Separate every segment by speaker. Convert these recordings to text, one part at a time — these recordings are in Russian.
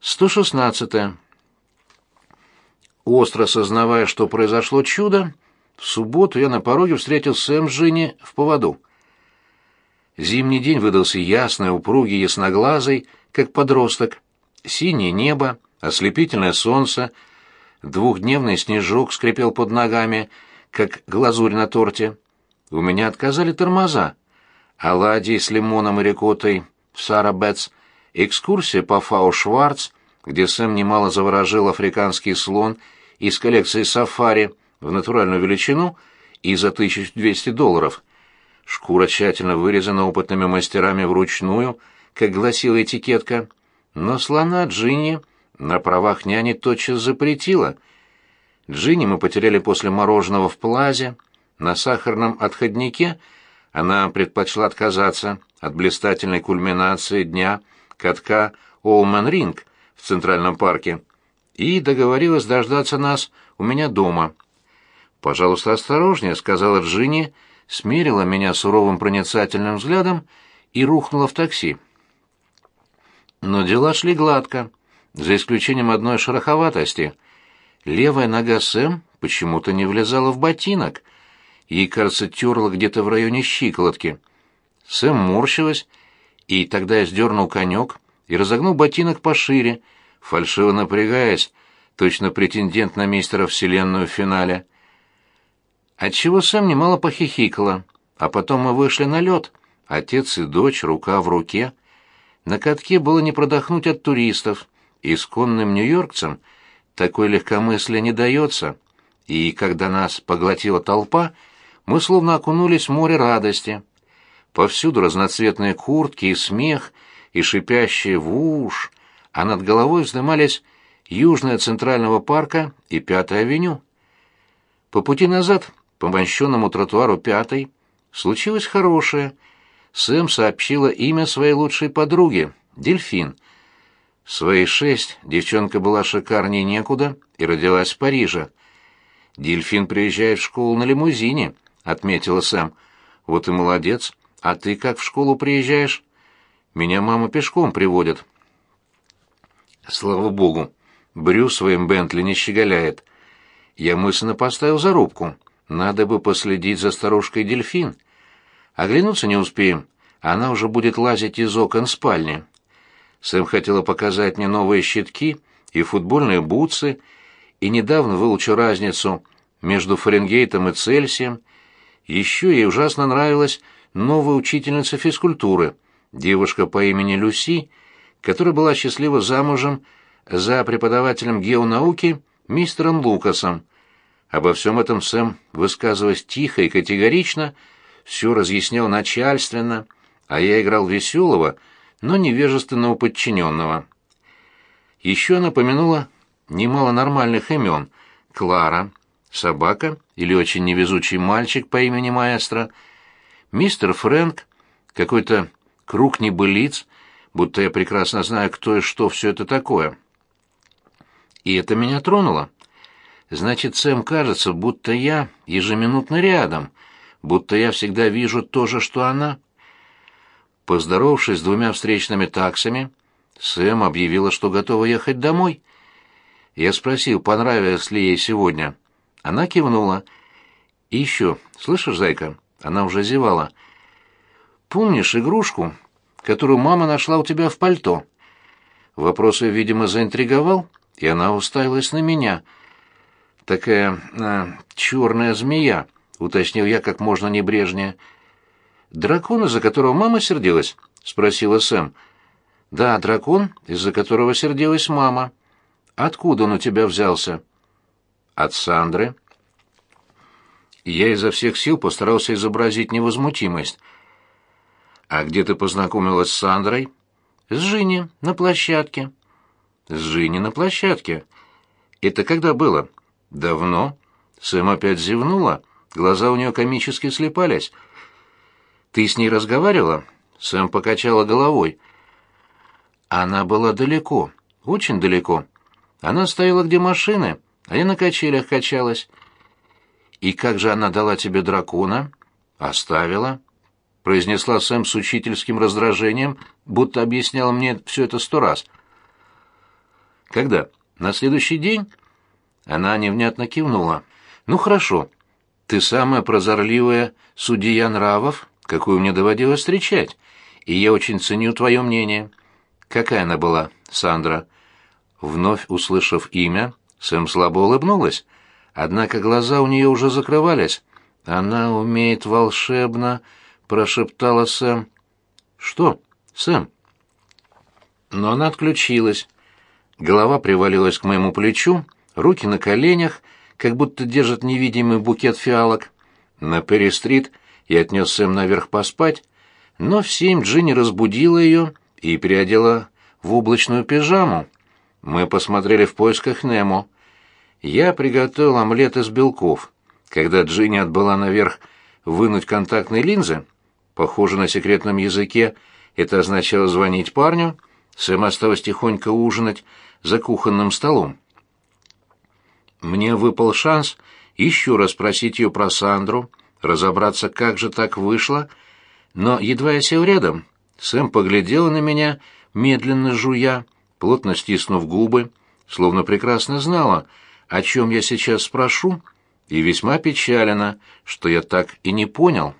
Speaker 1: 116. Остро сознавая, что произошло чудо, в субботу я на пороге встретил Сэм Джинни в поводу. Зимний день выдался ясный, упругий, ясноглазый, как подросток. Синее небо, ослепительное солнце, двухдневный снежок скрипел под ногами, как глазурь на торте. У меня отказали тормоза. Оладьи с лимоном и рикоттой в Сарабетс, экскурсия по Фау Шварц, где Сэм немало заворожил африканский слон из коллекции сафари в натуральную величину и за 1200 долларов. Шкура тщательно вырезана опытными мастерами вручную, как гласила этикетка, но слона Джинни на правах няни тотчас запретила. Джинни мы потеряли после мороженого в плазе, на сахарном отходнике она предпочла отказаться от блистательной кульминации дня катка Олман Ринг в Центральном парке и договорилась дождаться нас у меня дома. «Пожалуйста, осторожнее», — сказала Джинни, смерила меня суровым проницательным взглядом и рухнула в такси. Но дела шли гладко, за исключением одной шероховатости. Левая нога Сэм почему-то не влезала в ботинок. Ей, кажется, терла где-то в районе щиколотки. Сэм морщилась, и тогда я сдернул конек и разогнул ботинок пошире, фальшиво напрягаясь, точно претендент на мистера Вселенную в финале. Отчего Сэм немало похихикала, а потом мы вышли на лед, отец и дочь, рука в руке. На катке было не продохнуть от туристов, исконным нью-йоркцам такой легкомыслие не дается, и когда нас поглотила толпа, мы словно окунулись в море радости. Повсюду разноцветные куртки и смех, и шипящие в а над головой вздымались Южная Центрального парка и Пятая авеню. По пути назад, по мощенному тротуару Пятой, случилось хорошее. Сэм сообщила имя своей лучшей подруги — Дельфин. В свои шесть девчонка была шикарнее некуда и родилась в Париже. «Дельфин приезжает в школу на лимузине», — отметила Сэм. «Вот и молодец. А ты как в школу приезжаешь?» «Меня мама пешком приводит». Слава богу, Брю своим Бентли не щеголяет. Я мысленно поставил зарубку. Надо бы последить за старушкой дельфин. Оглянуться не успеем, она уже будет лазить из окон спальни. Сэм хотела показать мне новые щитки и футбольные бутсы, и недавно выучил разницу между Фаренгейтом и Цельсием. Еще ей ужасно нравилась новая учительница физкультуры, девушка по имени Люси, которая была счастлива замужем за преподавателем геонауки мистером Лукасом. Обо всем этом Сэм, высказываясь тихо и категорично, все разъяснял начальственно, а я играл веселого, но невежественного подчиненного. Еще она помянула немало нормальных имен. Клара, собака или очень невезучий мальчик по имени Маэстро, мистер Фрэнк, какой-то круг небылиц, будто я прекрасно знаю, кто и что все это такое. И это меня тронуло. Значит, Сэм кажется, будто я ежеминутно рядом, будто я всегда вижу то же, что она. Поздоровавшись с двумя встречными таксами, Сэм объявила, что готова ехать домой. Я спросил, понравилось ли ей сегодня. Она кивнула. «И еще, слышишь, зайка?» Она уже зевала. «Помнишь игрушку, которую мама нашла у тебя в пальто?» Вопрос ее, видимо, заинтриговал, и она уставилась на меня. «Такая э, черная змея», — уточнил я как можно небрежнее. «Дракон, из-за которого мама сердилась?» — спросила Сэм. «Да, дракон, из-за которого сердилась мама. Откуда он у тебя взялся?» «От Сандры». Я изо всех сил постарался изобразить невозмутимость. «А где ты познакомилась с Сандрой?» «С Жини, на площадке». «С Жини на площадке? Это когда было?» «Давно?» Сэм опять зевнула, глаза у нее комически слепались. «Ты с ней разговаривала?» Сэм покачала головой. «Она была далеко, очень далеко. Она стояла где машины, а я на качелях качалась». «И как же она дала тебе дракона?» «Оставила», — произнесла Сэм с учительским раздражением, будто объясняла мне все это сто раз. Когда? На следующий день?» Она невнятно кивнула. «Ну хорошо. Ты самая прозорливая судья нравов, какую мне доводилось встречать, и я очень ценю твое мнение». «Какая она была, Сандра?» Вновь услышав имя, Сэм слабо улыбнулась, однако глаза у нее уже закрывались. «Она умеет волшебно...» — прошептала Сэм. «Что, Сэм?» Но она отключилась. Голова привалилась к моему плечу, руки на коленях, как будто держат невидимый букет фиалок. На Перри-стрит я отнес Сэм наверх поспать, но в семь Джинни разбудила ее и переодела в облачную пижаму. Мы посмотрели в поисках Немо. Я приготовил омлет из белков. Когда Джинни отбыла наверх вынуть контактные линзы, похоже на секретном языке, это означало звонить парню, Сэм осталось тихонько ужинать за кухонным столом. Мне выпал шанс еще раз спросить ее про Сандру, разобраться, как же так вышло, но едва я сел рядом, Сэм поглядела на меня, медленно жуя, плотно стиснув губы, словно прекрасно знала, о чем я сейчас спрошу, и весьма печалена, что я так и не понял.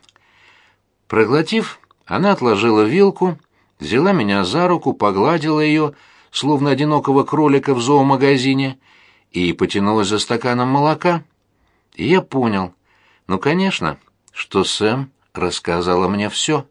Speaker 1: Проглотив, она отложила вилку, взяла меня за руку, погладила ее, словно одинокого кролика в зоомагазине, и потянулась за стаканом молока. И я понял, ну, конечно, что Сэм рассказала мне все.